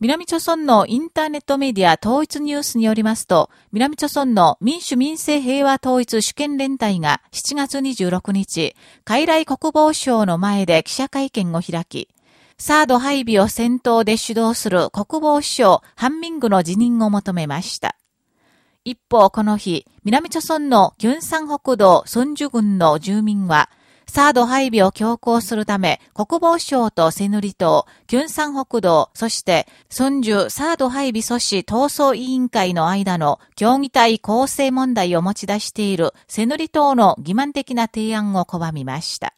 南朝村のインターネットメディア統一ニュースによりますと、南朝村の民主民政平和統一主権連帯が7月26日、海来国防省の前で記者会見を開き、サード配備を先頭で主導する国防省ハンミングの辞任を求めました。一方、この日、南朝村のギュンサン北道ソンジュ郡の住民は、サード配備を強行するため、国防省とセヌリ島、キュンサン北道、そして、孫樹サード配備阻止闘争委員会の間の協議体構成問題を持ち出しているセヌリ島の欺瞞的な提案を拒みました。